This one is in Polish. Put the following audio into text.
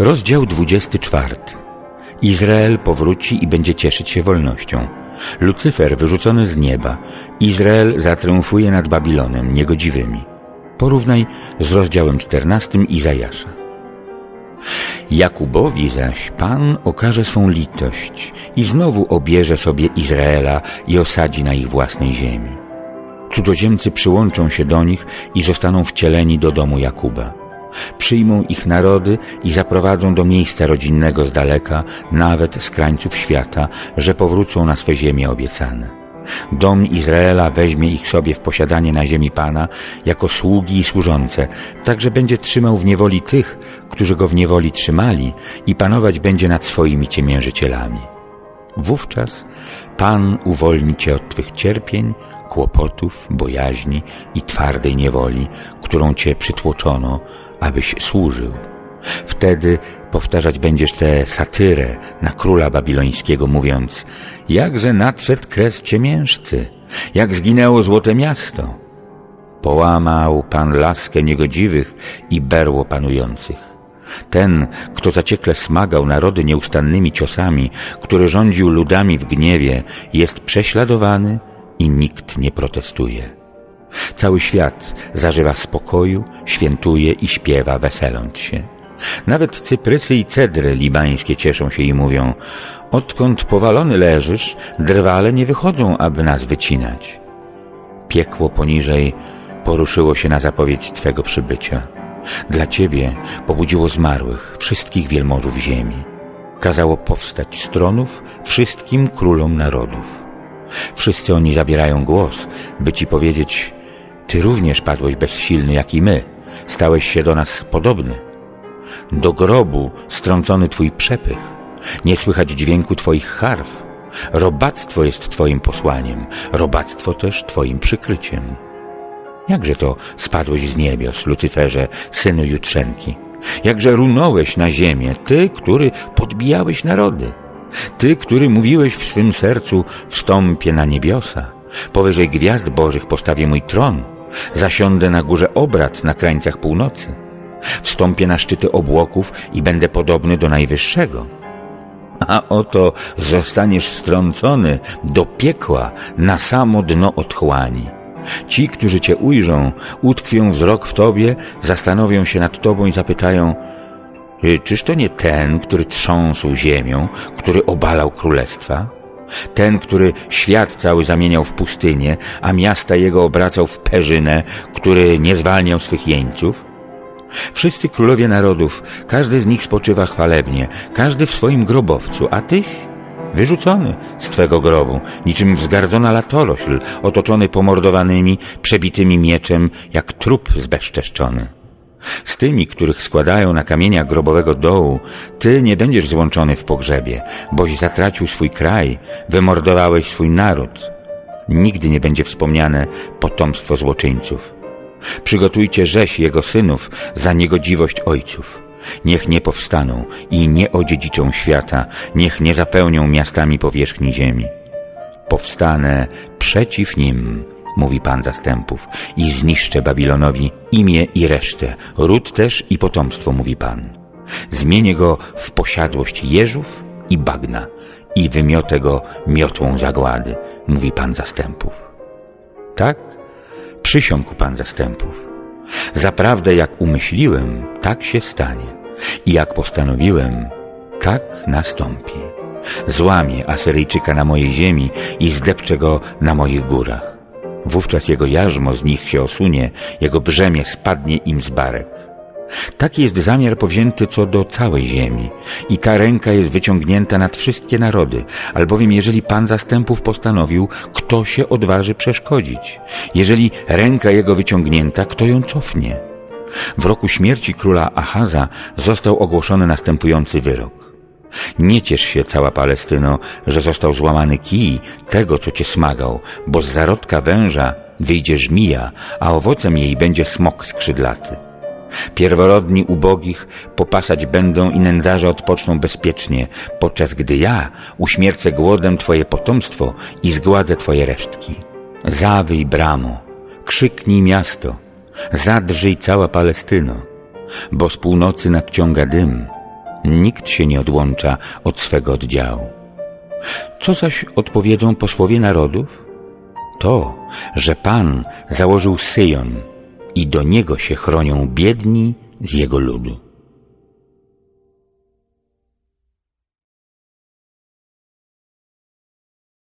Rozdział 24. Izrael powróci i będzie cieszyć się wolnością. Lucyfer wyrzucony z nieba. Izrael zatriumfuje nad Babilonem niegodziwymi. Porównaj z rozdziałem 14 Izajasza. Jakubowi zaś Pan okaże swą litość i znowu obierze sobie Izraela i osadzi na ich własnej ziemi. Cudzoziemcy przyłączą się do nich i zostaną wcieleni do domu Jakuba. Przyjmą ich narody i zaprowadzą do miejsca rodzinnego z daleka, nawet z krańców świata, że powrócą na swe ziemie obiecane. Dom Izraela weźmie ich sobie w posiadanie na ziemi Pana jako sługi i służące, także będzie trzymał w niewoli tych, którzy go w niewoli trzymali i panować będzie nad swoimi ciemiężycielami. Wówczas Pan uwolni cię od twych cierpień, kłopotów, bojaźni i twardej niewoli, którą cię przytłoczono, abyś służył. Wtedy powtarzać będziesz tę satyrę na króla babilońskiego, mówiąc Jakże nadszedł kres ciemiężcy, jak zginęło złote miasto. Połamał Pan laskę niegodziwych i berło panujących. Ten, kto zaciekle smagał narody nieustannymi ciosami, który rządził ludami w gniewie, jest prześladowany i nikt nie protestuje. Cały świat zażywa spokoju, świętuje i śpiewa, weseląc się. Nawet cyprysy i cedry libańskie cieszą się i mówią Odkąd powalony leżysz, drwale nie wychodzą, aby nas wycinać. Piekło poniżej poruszyło się na zapowiedź Twego przybycia. Dla Ciebie pobudziło zmarłych, wszystkich wielmożów ziemi. Kazało powstać stronów wszystkim królom narodów. Wszyscy oni zabierają głos, by Ci powiedzieć Ty również padłeś bezsilny jak i my, stałeś się do nas podobny. Do grobu strącony Twój przepych, nie słychać dźwięku Twoich harf. Robactwo jest Twoim posłaniem, robactwo też Twoim przykryciem. Jakże to spadłeś z niebios, Lucyferze, synu Jutrzenki? Jakże runąłeś na ziemię, Ty, który podbijałeś narody? Ty, który mówiłeś w swym sercu, wstąpię na niebiosa, powyżej gwiazd bożych postawię mój tron, zasiądę na górze obrad na krańcach północy. Wstąpię na szczyty obłoków i będę podobny do Najwyższego. A oto zostaniesz strącony do piekła na samo dno otchłani. Ci, którzy Cię ujrzą, utkwią wzrok w Tobie, zastanowią się nad Tobą i zapytają «Y, Czyż to nie ten, który trząsł ziemią, który obalał królestwa? Ten, który świat cały zamieniał w pustynię, a miasta jego obracał w perzynę, który nie zwalniał swych jeńców? Wszyscy królowie narodów, każdy z nich spoczywa chwalebnie, każdy w swoim grobowcu, a tyś wyrzucony z twego grobu, niczym wzgardzona latorośl, otoczony pomordowanymi, przebitymi mieczem, jak trup zbezczeszczony. Z tymi, których składają na kamieniach grobowego dołu, ty nie będziesz złączony w pogrzebie, boś zatracił swój kraj, wymordowałeś swój naród. Nigdy nie będzie wspomniane potomstwo złoczyńców. Przygotujcie rzeź jego synów za niegodziwość ojców. Niech nie powstaną i nie odziedziczą świata, niech nie zapełnią miastami powierzchni ziemi. Powstanę przeciw nim, mówi Pan zastępów, i zniszczę Babilonowi imię i resztę, ród też i potomstwo, mówi Pan. Zmienię go w posiadłość jeżów i bagna i wymiotę go miotłą zagłady, mówi Pan zastępów. Tak Przysiągł Pan zastępów. Zaprawdę jak umyśliłem, tak się stanie. I jak postanowiłem, tak nastąpi. Złamię Asyryjczyka na mojej ziemi i zdepczę go na moich górach. Wówczas jego jarzmo z nich się osunie, jego brzemię spadnie im z barek. Taki jest zamiar powzięty co do całej ziemi i ta ręka jest wyciągnięta nad wszystkie narody, albowiem jeżeli Pan zastępów postanowił, kto się odważy przeszkodzić? Jeżeli ręka jego wyciągnięta, kto ją cofnie? W roku śmierci króla Achaza został ogłoszony następujący wyrok. Nie ciesz się, cała Palestyno, że został złamany kij tego, co cię smagał, bo z zarodka węża wyjdzie żmija, a owocem jej będzie smok skrzydlaty. Pierworodni ubogich popasać będą i nędzarze odpoczną bezpiecznie, podczas gdy ja uśmiercę głodem Twoje potomstwo i zgładzę Twoje resztki. Zawyj bramo, krzyknij miasto, zadrżyj cała Palestyno, bo z północy nadciąga dym, Nikt się nie odłącza od swego oddziału. Co zaś odpowiedzą posłowie narodów? To, że Pan założył Syjon i do niego się chronią biedni z jego ludu.